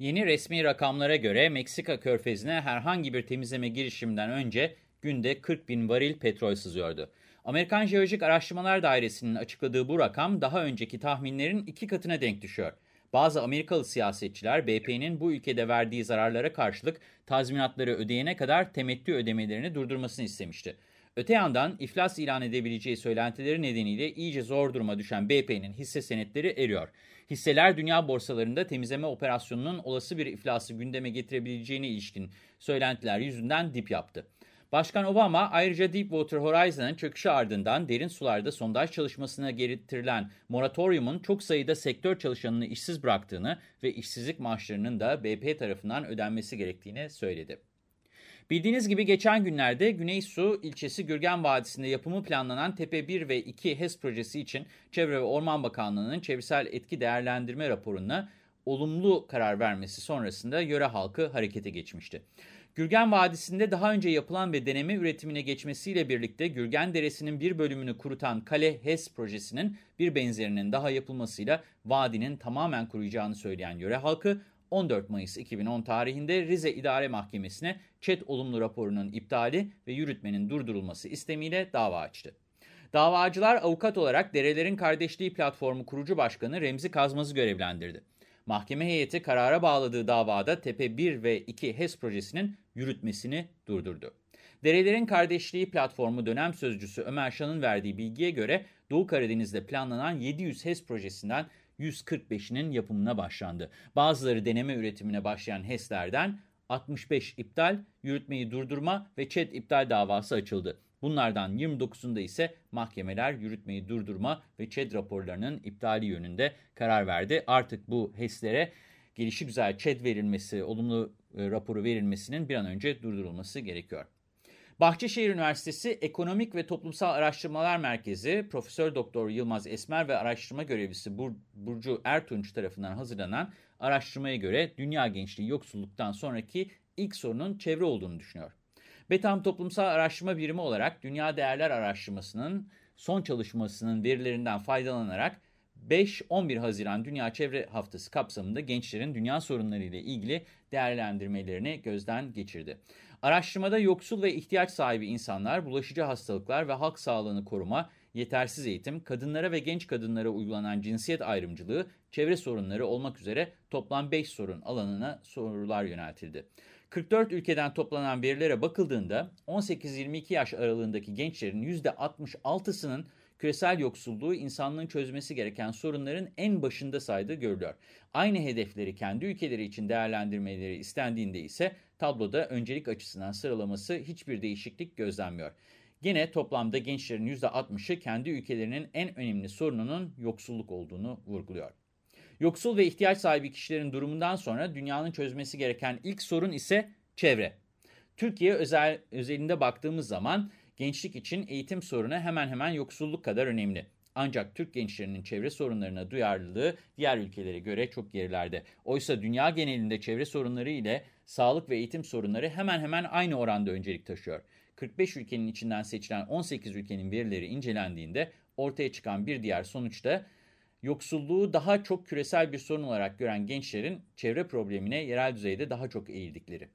Yeni resmi rakamlara göre Meksika körfezine herhangi bir temizleme girişiminden önce günde 40 bin varil petrol sızıyordu. Amerikan Jeolojik Araştırmalar Dairesi'nin açıkladığı bu rakam daha önceki tahminlerin iki katına denk düşüyor. Bazı Amerikalı siyasetçiler BP'nin bu ülkede verdiği zararlara karşılık tazminatları ödeyene kadar temettü ödemelerini durdurmasını istemişti. Öte yandan iflas ilan edebileceği söylentileri nedeniyle iyice zor duruma düşen BP'nin hisse senetleri eriyor. Hisseler dünya borsalarında temizleme operasyonunun olası bir iflası gündeme getirebileceğine ilişkin söylentiler yüzünden dip yaptı. Başkan Obama ayrıca Deepwater Horizon'ın çöküşü ardından derin sularda sondaj çalışmasına getirilen moratoriumun çok sayıda sektör çalışanını işsiz bıraktığını ve işsizlik maaşlarının da BP tarafından ödenmesi gerektiğini söyledi. Bildiğiniz gibi geçen günlerde Güneysu ilçesi Gürgen Vadisi'nde yapımı planlanan Tepe 1 ve 2 HES projesi için Çevre ve Orman Bakanlığı'nın çevresel etki değerlendirme raporuna olumlu karar vermesi sonrasında yöre halkı harekete geçmişti. Gürgen Vadisi'nde daha önce yapılan ve deneme üretimine geçmesiyle birlikte Gürgen Deresi'nin bir bölümünü kurutan Kale HES projesinin bir benzerinin daha yapılmasıyla vadinin tamamen kuruyacağını söyleyen yöre halkı 14 Mayıs 2010 tarihinde Rize İdare Mahkemesi'ne ÇED olumlu raporunun iptali ve yürütmenin durdurulması istemiyle dava açtı. Davacılar avukat olarak Derelerin Kardeşliği Platformu kurucu başkanı Remzi Kazmaz'ı görevlendirdi. Mahkeme heyeti karara bağladığı davada Tepe 1 ve 2 HES projesinin yürütmesini durdurdu. Derelerin Kardeşliği Platformu dönem sözcüsü Ömer Şan'ın verdiği bilgiye göre Doğu Karadeniz'de planlanan 700 HES projesinden 145'inin yapımına başlandı. Bazıları deneme üretimine başlayan HES'lerden 65 iptal, yürütmeyi durdurma ve ÇED iptal davası açıldı. Bunlardan 29'unda ise mahkemeler yürütmeyi durdurma ve ÇED raporlarının iptali yönünde karar verdi. Artık bu HES'lere gelişi güzel ÇED verilmesi, olumlu e, raporu verilmesinin bir an önce durdurulması gerekiyor. Bahçeşehir Üniversitesi Ekonomik ve Toplumsal Araştırmalar Merkezi Profesör Doktor Yılmaz Esmer ve araştırma görevlisi Bur Burcu Ertunç tarafından hazırlanan araştırmaya göre dünya gençliği yoksulluktan sonraki ilk sorunun çevre olduğunu düşünüyor. Betam Toplumsal Araştırma Birimi olarak Dünya Değerler Araştırması'nın son çalışmasının verilerinden faydalanarak 5-11 Haziran Dünya Çevre Haftası kapsamında gençlerin dünya sorunları ile ilgili değerlendirmelerini gözden geçirdi. Araştırmada yoksul ve ihtiyaç sahibi insanlar, bulaşıcı hastalıklar ve halk sağlığını koruma, yetersiz eğitim, kadınlara ve genç kadınlara uygulanan cinsiyet ayrımcılığı, çevre sorunları olmak üzere toplam 5 sorun alanına sorular yöneltildi. 44 ülkeden toplanan verilere bakıldığında 18-22 yaş aralığındaki gençlerin %66'sının küresel yoksulluğu insanlığın çözmesi gereken sorunların en başında saydığı görülüyor. Aynı hedefleri kendi ülkeleri için değerlendirmeleri istendiğinde ise tabloda öncelik açısından sıralaması hiçbir değişiklik gözlenmiyor. Gene toplamda gençlerin %60'ı kendi ülkelerinin en önemli sorununun yoksulluk olduğunu vurguluyor. Yoksul ve ihtiyaç sahibi kişilerin durumundan sonra dünyanın çözmesi gereken ilk sorun ise çevre. Türkiye özel, özelinde baktığımız zaman gençlik için eğitim sorunu hemen hemen yoksulluk kadar önemli. Ancak Türk gençlerinin çevre sorunlarına duyarlılığı diğer ülkelere göre çok gerilerde. Oysa dünya genelinde çevre sorunları ile sağlık ve eğitim sorunları hemen hemen aynı oranda öncelik taşıyor. 45 ülkenin içinden seçilen 18 ülkenin verileri incelendiğinde ortaya çıkan bir diğer sonuç da yoksulluğu daha çok küresel bir sorun olarak gören gençlerin çevre problemine yerel düzeyde daha çok eğildikleri.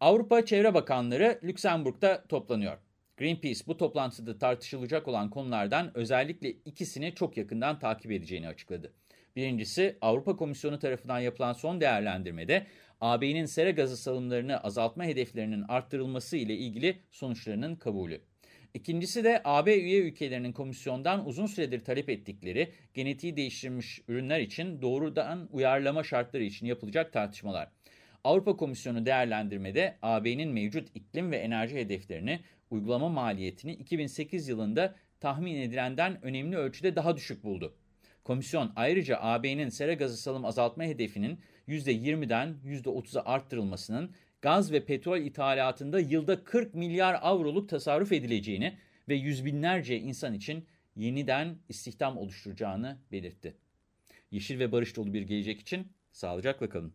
Avrupa Çevre Bakanları Lüksemburg'da toplanıyor. Greenpeace bu toplantıda tartışılacak olan konulardan özellikle ikisini çok yakından takip edeceğini açıkladı. Birincisi Avrupa Komisyonu tarafından yapılan son değerlendirmede AB'nin sera gazı salımlarını azaltma hedeflerinin arttırılması ile ilgili sonuçlarının kabulü. İkincisi de AB üye ülkelerinin komisyondan uzun süredir talep ettikleri genetiği değiştirilmiş ürünler için doğrudan uyarlama şartları için yapılacak tartışmalar. Avrupa Komisyonu değerlendirmede AB'nin mevcut iklim ve enerji hedeflerini uygulama maliyetini 2008 yılında tahmin edilenden önemli ölçüde daha düşük buldu. Komisyon ayrıca AB'nin sera gazı salım azaltma hedefinin %20'den %30'a arttırılmasının gaz ve petrol ithalatında yılda 40 milyar avroluk tasarruf edileceğini ve yüz binlerce insan için yeniden istihdam oluşturacağını belirtti. Yeşil ve barış dolu bir gelecek için sağlıcakla kalın.